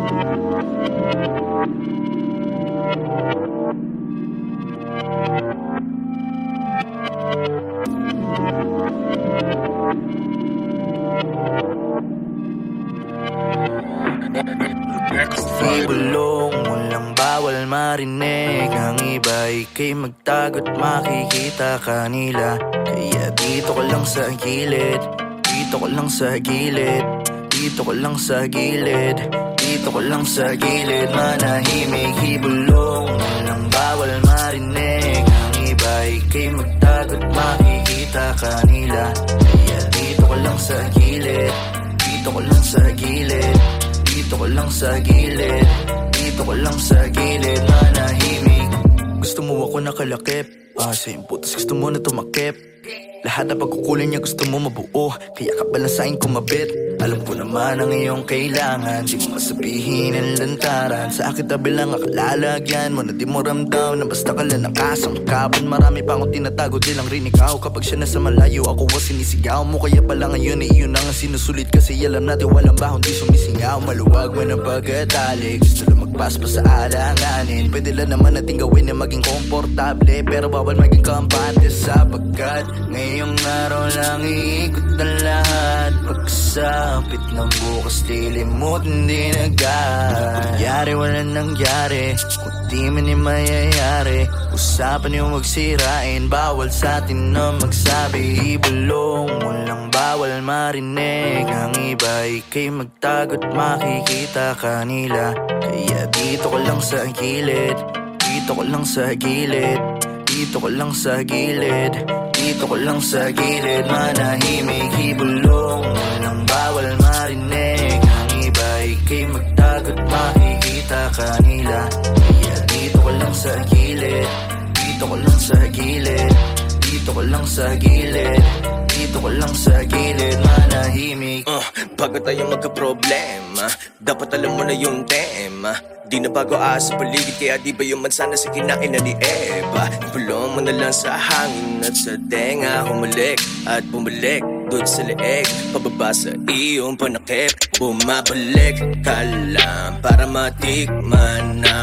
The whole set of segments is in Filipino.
Di bulong mo lang bawal marinig. Ang iba magtagot makikita kanila. Kaya dito ko lang sa gilid. Dito ko lang sa gilid. Dito ko lang sa gilid Dito ko lang sa gilid Manahimik ibulong mo lang bawal marinig Ang iba ikay magtagot makikita kanila. Kaya dito ko lang sa gilid Dito ko lang sa gilid dito ko lang sa gilid Dito ko lang sa gilid Manahimik. Gusto mo ako nakalakip? Ah, same putas gusto mo na tumakip. Lahat na pagkukulan niya gusto mo mabuo Kaya ka balansain kumabit Alam ko naman ang iyong kailangan. Di mo masabihin ang lantaran. Sa akin tabi lang akalalagyan mo Na di mo ramdam na basta ka lang nakasangkapan. Marami pa akong tinatago di lang rin ikaw. Kapag siya nasa malayo ako was sinisigaw mo. Kaya pala ngayon ay iyon ang sinusulit. Kasi alam natin walang bahon di sumisingaw. Maluwag man ang pagkatali Gusto lang magpaspas sa alanganin. Pwede lang naman natin gawin na maging komportable. Pero bawal maging kampante sapagkat Ngayong araw lang iikot na lahat Pagkasapit ng bukas lilimot hindi nagad Kunyari wala nangyari Kung di man ni mayayari. Usapan yung magsirain Bawal sa atin na magsabi. Ibulong mo lang bawal marinig. Ang iba ikay magtagot makikita kanila. Kaya dito ko lang sa gilid Dito ko lang sa gilid dito ko lang sa gilid. Dito ko lang sa gilid. Manahimik ibulong mo lang bawal marinig. Ang iba ikay magtagot makikita kanila. Kaya dito ko lang sa gilid. Dito ko lang sa gilid. Dito ko lang sa gilid. Dito ko lang sa gilid. Manahimik. Uh, bago tayo magka-problema Dapat alam mo na yung tema Di na bago asa paligid Kaya di ba yung mansana sa kinain na ni Eva? Bulong mo na lang sa hangin At sa tenga humalik At bumalik Doon sa leeg. Pababa sa iyong panakip Bumabalik ka lang Para matikman na.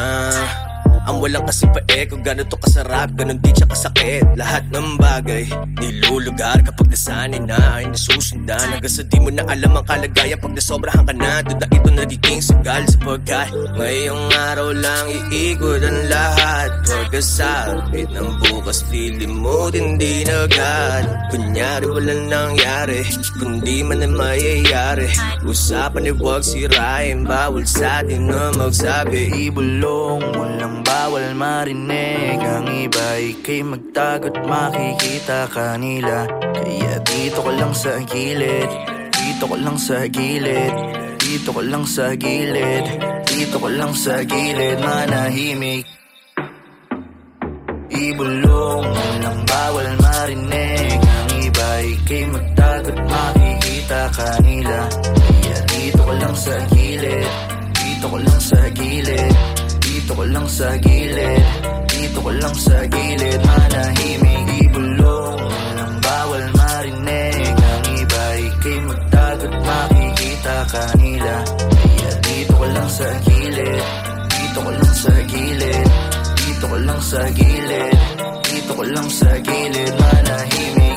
Ang walang kasi pae kung gano'n to kasarap Ganon di siya kasakit. Lahat ng bagay Nilulugar kapag nasanay na Ay nasusundan. Hanggang sa di mo na alam ang kalagayan Pag nasobrahan ka na na ito nagiging sagal. Sapagkat ngayong araw lang Iikot ang lahat. Pagkasapit ng bukas Lilimot hindi na agad Kunyari walang nangyari Kundi man na mayayari. Usapan ay huwag sirain Bawal sa atin na magsabi. Ibulong mo lang bawal marinig. Ang iba ikay magtagot makikita kanila Kaya dito ko lang sa gilid. Dito ko lang sa gilid. Dito ko lang sa gilid. Dito ko lang sa gilid Manahimik. Ibulong mo lang bawal marinig. Ang iba ikay magtagot makikita kanila. Kaya dito ko lang sa gilid. Dito ko lang sa gilid. Dito ko lang sa gilid. Dito ko lang sa gilid Manahimik Dito ko lang sa gilid. Dito ko lang sa gilid. Manahimik